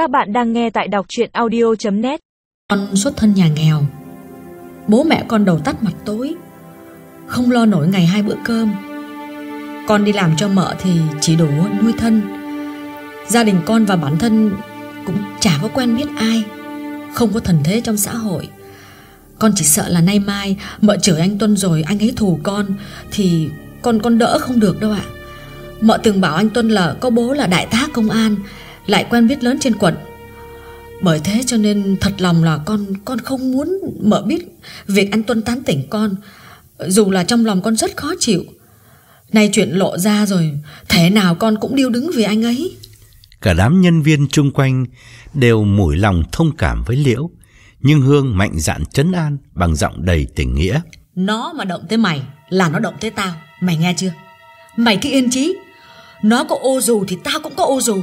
Các bạn đang nghe tại đọc chuyện audio.net Con xuất thân nhà nghèo, Bố mẹ con đầu tắt mặt tối, Không lo nổi ngày hai bữa cơm. Con đi làm cho mợ thì chỉ đủ nuôi thân. Gia đình con và bản thân Cũng chả có quen biết ai, Không có thần thế trong xã hội. Con chỉ sợ là nay mai Mợ chửi anh Tuân rồi anh ấy thù con Thì con con đỡ không được đâu ạ. Mợ từng bảo anh Tuân là có bố là đại tá công an lại quen biết lớn trên quận. Bởi thế cho nên thật lòng là con con không muốn mợ biết việc anh Tuân tán tỉnh con. Dù là trong lòng con rất khó chịu. Nay chuyện lộ ra rồi Thế nào con cũng điêu đứng vì anh ấy. Cả đám nhân viên chung quanh đều mũi lòng thông cảm với Liễu Nhưng Hương mạnh dạn chấn an bằng giọng đầy tình nghĩa. Nó mà động tới mày là nó động tới tao. Mày nghe chưa? Mày cứ yên chí. Nó có ô dù thì tao cũng có ô dù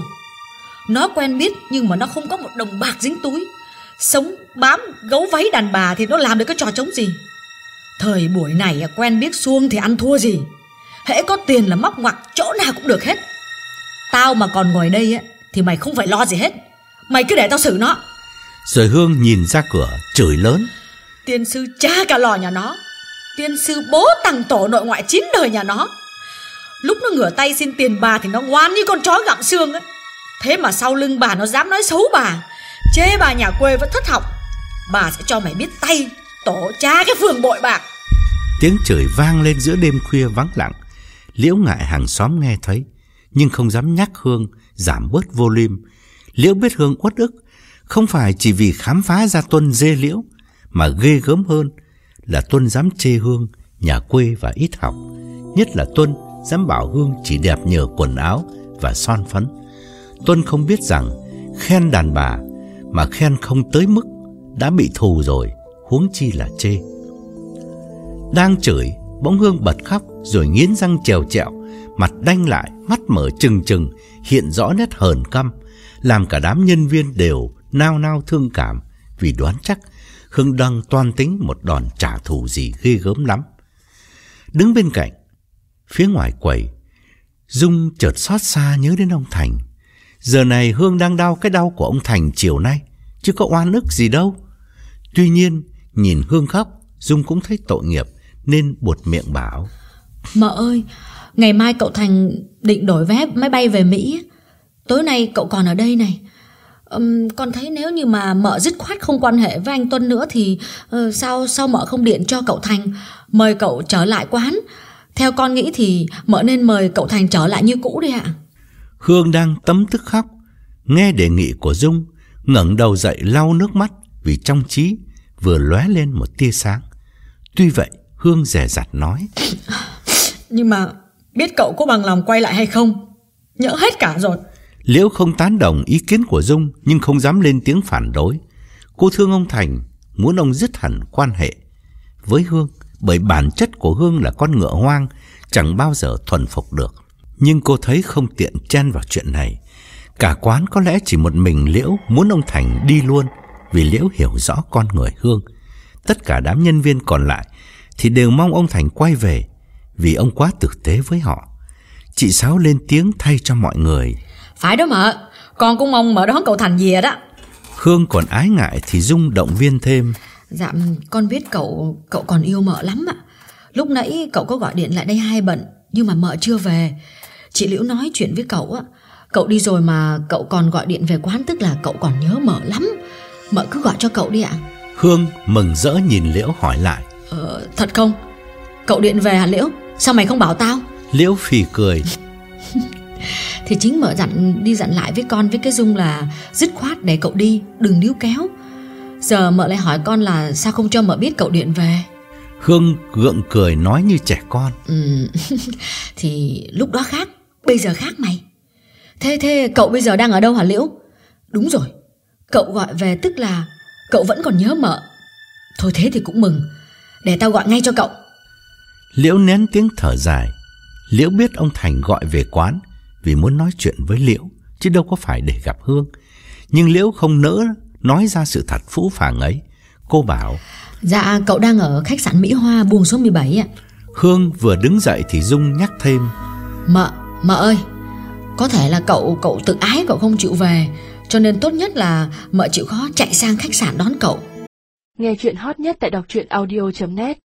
Nó quen biết nhưng mà nó không có một đồng bạc dính túi. Sống bám gấu váy đàn bà thì nó làm được cái trò trống gì? Thời buổi này à, quen biết xuông thì ăn thua gì? Hễ có tiền là móc ngoặc chỗ nào cũng được hết. Tao mà còn ngồi đây á Thì mày không phải lo gì hết. Mày cứ để tao xử nó. Rồi Hương nhìn ra cửa chửi lớn. Tiên sư cha cả lò nhà nó. Tiên sư bố tằng tổ nội ngoại chín đời nhà nó. Lúc nó ngửa tay xin tiền bà Thì nó ngoan như con chó gặm xương ấy Thế mà sau lưng bà nó dám nói xấu bà. Chê bà nhà quê vẫn thất học. Bà sẽ cho mày biết tay, Tổ cha cái phường bội bạc. Tiếng chửi vang lên giữa đêm khuya vắng lặng. Liễu ngại hàng xóm nghe thấy, Nhưng không dám nhắc Hương, Giảm bớt volume Liễu biết Hương uất ức, Không phải chỉ vì khám phá ra Tuân dê Liễu, Mà ghê gớm hơn Là Tuân dám chê Hương, Nhà quê và ít học. Nhất là Tuân dám bảo Hương chỉ đẹp nhờ quần áo Và son phấn. Tuân không biết rằng Khen đàn bà Mà khen không tới mức Đã bị thù rồi Huống chi là chê đang chửi, bỗng Hương bật khóc rồi nghiến răng trèo trẹo, mặt đanh lại, mắt mở trừng trừng, hiện rõ nét hờn căm, làm cả đám nhân viên đều nao nao thương cảm vì đoán chắc Hương đang toan tính một đòn trả thù gì ghê gớm lắm. Đứng bên cạnh, phía ngoài quầy, Dung chợt xót xa nhớ đến ông Thành. Giờ này Hương đang đau cái đau của ông Thành chiều nay, chứ có oan ức gì đâu. Tuy nhiên, nhìn Hương khóc, Dung cũng thấy tội nghiệp nên buột miệng bảo. Mợ ơi Ngày mai cậu Thành định đổi vé máy bay về Mỹ Tối nay cậu còn ở đây này. Um, Con thấy nếu như mà mợ dứt khoát không quan hệ với anh Tuân nữa Thì uh, sao sao mợ không điện cho cậu Thành Mời cậu trở lại quán? Theo con nghĩ thì mợ nên mời cậu Thành trở lại như cũ đi ạ. Hương đang tấm tức khóc Nghe đề nghị của Dung ngẩng đầu dậy lau nước mắt Vì trong trí vừa lóe lên một tia sáng. Tuy vậy Hương rẻ rặt nói Nhưng mà biết cậu có bằng lòng quay lại hay không? Nhỡ hết cả rồi. Liễu không tán đồng ý kiến của Dung Nhưng không dám lên tiếng phản đối. Cô thương ông Thành Muốn ông dứt hẳn quan hệ. Với Hương Bởi bản chất của Hương là con ngựa hoang Chẳng bao giờ thuần phục được Nhưng cô thấy không tiện chen vào chuyện này Cả quán có lẽ chỉ một mình Liễu Muốn ông Thành đi luôn Vì Liễu hiểu rõ con người Hương Tất cả đám nhân viên còn lại thì đều mong ông Thành quay về vì ông quá tử tế với họ. Chị Sáu lên tiếng thay cho mọi người. Phải đó mợ, con cũng mong mợ đón cậu Thành về đó. Hương còn ái ngại thì Dung động viên thêm. Dạ, con biết cậu cậu còn yêu mợ lắm ạ. Lúc nãy cậu có gọi điện lại đây hai bận, nhưng mà mợ chưa về. Chị Liễu nói chuyện với cậu á, cậu đi rồi mà cậu còn gọi điện về quán tức là cậu còn nhớ mợ lắm. Mợ cứ gọi cho cậu đi ạ. Hương mừng rỡ nhìn Liễu hỏi lại. Ờ, thật không? Cậu điện về hả Liễu? Sao mày không bảo tao? Liễu phì cười. Thì chính mở dặn đi dặn lại với con với cái Dung là dứt khoát để cậu đi, đừng níu kéo. Giờ mợ lại hỏi con là sao không cho mợ biết cậu điện về. Hương gượng cười nói như trẻ con. Ừ, thì lúc đó khác, bây giờ khác mày. Thế thế cậu bây giờ đang ở đâu hả Liễu? Đúng rồi, cậu gọi về tức là cậu vẫn còn nhớ mợ. Thôi thế thì cũng mừng, để tao gọi ngay cho cậu. Liễu nén tiếng thở dài. Liễu biết ông Thành gọi về quán vì muốn nói chuyện với Liễu, chứ đâu có phải để gặp Hương. Nhưng Liễu không nỡ nói ra sự thật phũ phàng ấy. Cô bảo Dạ cậu đang ở khách sạn Mỹ Hoa buồng số 17 ạ Hương vừa đứng dậy thì Dung nhắc thêm Mợ, mợ ơi, Có thể là cậu cậu tự ái cậu không chịu về, Cho nên tốt nhất là mợ chịu khó chạy sang khách sạn đón cậu. Nghe chuyện hot nhất tại đọc truyện audio.net